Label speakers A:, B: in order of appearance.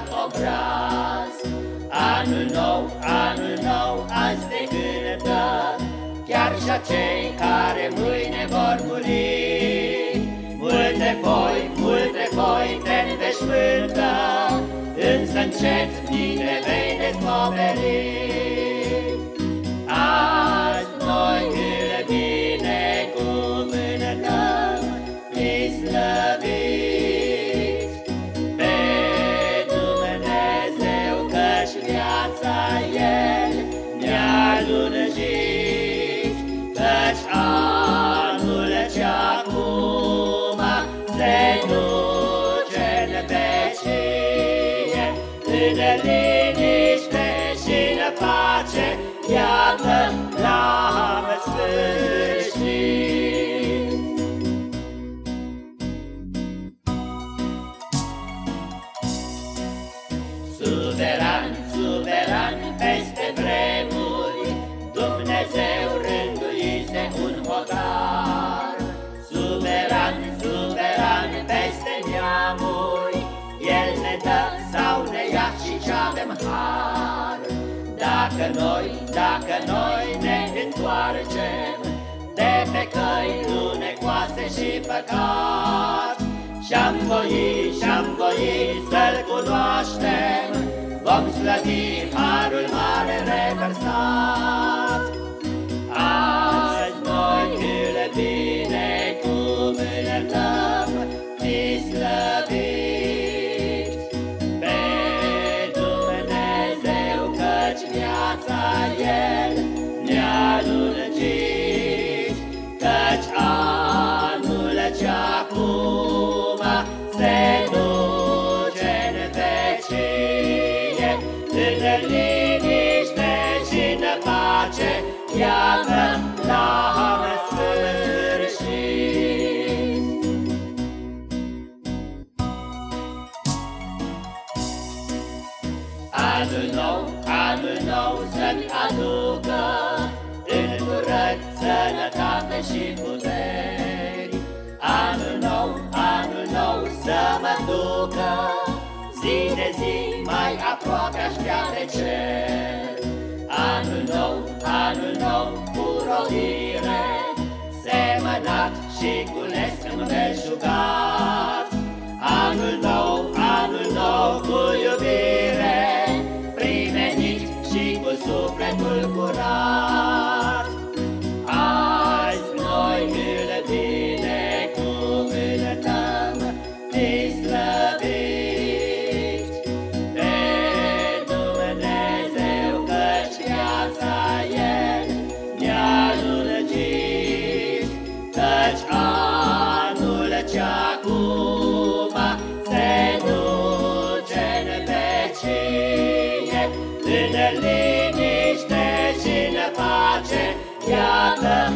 A: și un lacrimat obraz. Anul nou, anul nou, azi de cântă, chiar și acei care mâine vor muri. Multe foi, multe foi te înveșmântă, însă încet bine vei descoperi. De liniște și de pace, iată la sfârșit. Suveran, suveran peste vremuri, Dumnezeu rânduise un hotar. Suveran, suveran peste neamuri, El ne dă sau ne avem har Dacă noi, dacă noi ne întoarcem De pe căi lunecoase și păcat Și-am voit, și-am voit să-L cunoaștem. Vom slăvi iată la sfârșit. Anul nou anul nou să-mi aducă Îndurări, sănătate și puteri Anul nou, anul nou să mă ducă Zi de zi mai aproape aș vrea de cer rodire Semănat și cules anul ce-acum se duce în vecie, în liniște, iată